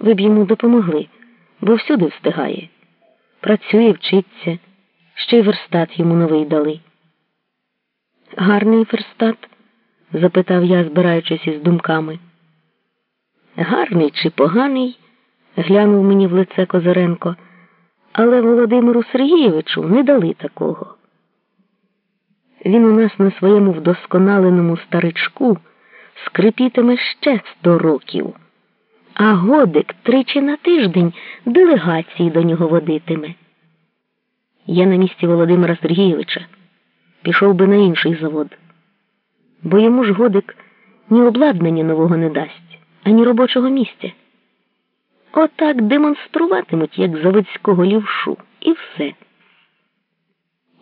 ви б йому допомогли, бо всюди встигає. Працює, вчиться, ще й верстат йому новий дали. Гарний верстат? запитав я, збираючись із думками. Гарний чи поганий? глянув мені в лице Козиренко, але Володимиру Сергійовичу не дали такого. Він у нас на своєму вдосконаленому старичку скрипітиме ще сто років, а годик тричі на тиждень делегації до нього водитиме. Я на місці Володимира Сергійовича пішов би на інший завод, бо йому ж годик ні обладнання нового не дасть, ані робочого місця. Отак демонструватимуть, як заводського лівшу, і все.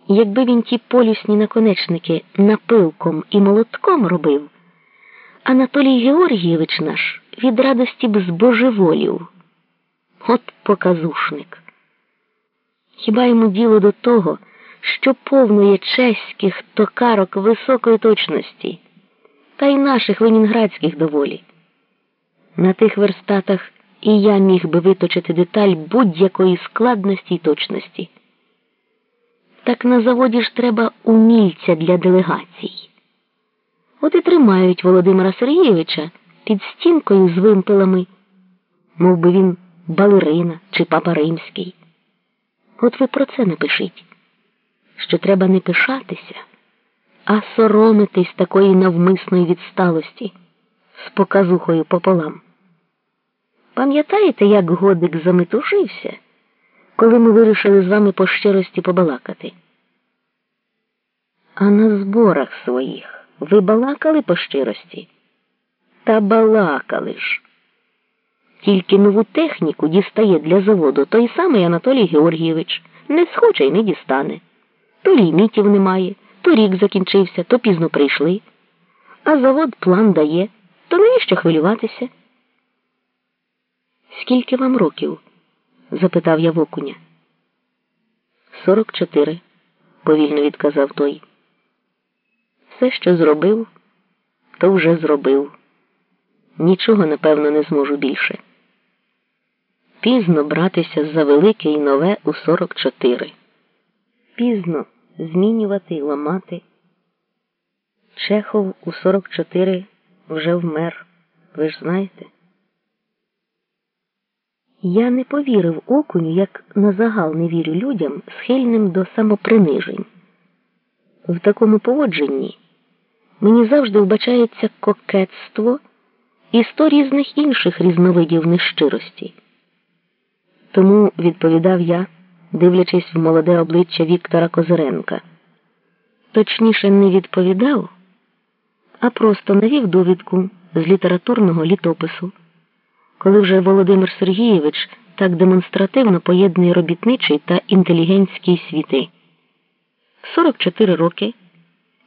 Якби він ті полюсні наконечники напилком і молотком робив, Анатолій Георгійович наш від радості б збожеволів. От показушник. Хіба йому діло до того, що повно є чеських токарок високої точності, та й наших ленінградських доволі. На тих верстатах і я міг би виточити деталь будь-якої складності й точності. Так на заводі ж треба умільця для делегацій. От і тримають Володимира Сергійовича під стінкою з вимпелами, мов би він балерина чи папа римський. От ви про це напишіть, що треба не пишатися, а соромитись такої навмисної відсталості з показухою пополам. Пам'ятаєте, як годик заметушився, коли ми вирішили з вами по щирості побалакати? А на зборах своїх ви балакали по щирості? Та балакали ж. Тільки нову техніку дістає для заводу той самий Анатолій Георгійович. Не схоче й не дістане. То лімітів немає, то рік закінчився, то пізно прийшли. А завод план дає, то навіщо хвилюватися? Скільки вам років? запитав я вокуня. Сорок чотири, повільно відказав той. Все, що зробив, то вже зробив. Нічого, напевно, не зможу більше. Пізно братися за велике і нове у 44. Пізно змінювати і ламати. Чехов у 44 вже вмер, ви ж знаєте. Я не повірив окуню, як на загал не вірю людям, схильним до самопринижень. В такому поводженні мені завжди вбачається кокетство і сто різних інших різновидів нещирості. Тому відповідав я, дивлячись в молоде обличчя Віктора Козиренка. Точніше, не відповідав, а просто навів довідку з літературного літопису, коли вже Володимир Сергійович так демонстративно поєднує робітничий та інтелігентський світи. 44 роки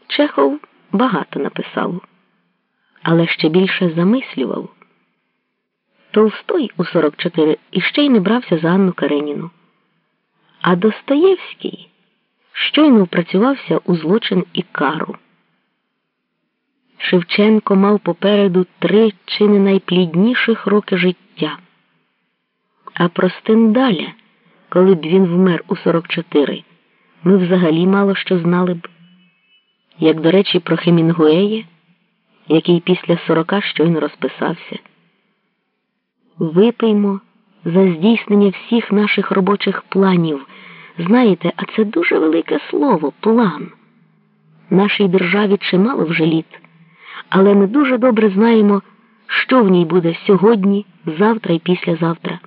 Чехов багато написав, але ще більше замислював. Толстой у 44 іще й не брався за Анну Кареніну. А Достоєвський щойно впрацювався у злочин і кару. Шевченко мав попереду три чи не найплідніших роки життя. А про Стендаля, коли б він вмер у 44, ми взагалі мало що знали б. Як, до речі, про Хемінгуея, який після 40 щойно розписався. Випиймо за здійснення всіх наших робочих планів. Знаєте, а це дуже велике слово план. Нашій державі чимало вже літ, але ми дуже добре знаємо, що в ній буде сьогодні, завтра і післязавтра.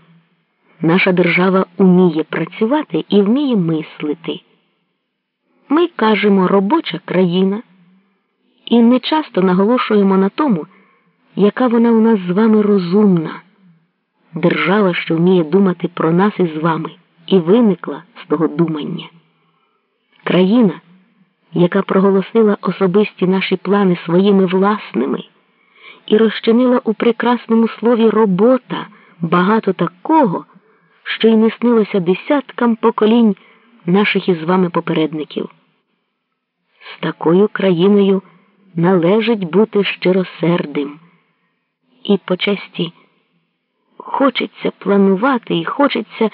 Наша держава уміє працювати і вміє мислити. Ми кажемо робоча країна і не часто наголошуємо на тому, яка вона у нас з вами розумна держава, що вміє думати про нас із вами, і виникла з того думання. Країна, яка проголосила особисті наші плани своїми власними і розчинила у прекрасному слові робота багато такого, що й не снилося десяткам поколінь наших із вами попередників. З такою країною належить бути щиросердим. І по честі хочеться планувати і хочеться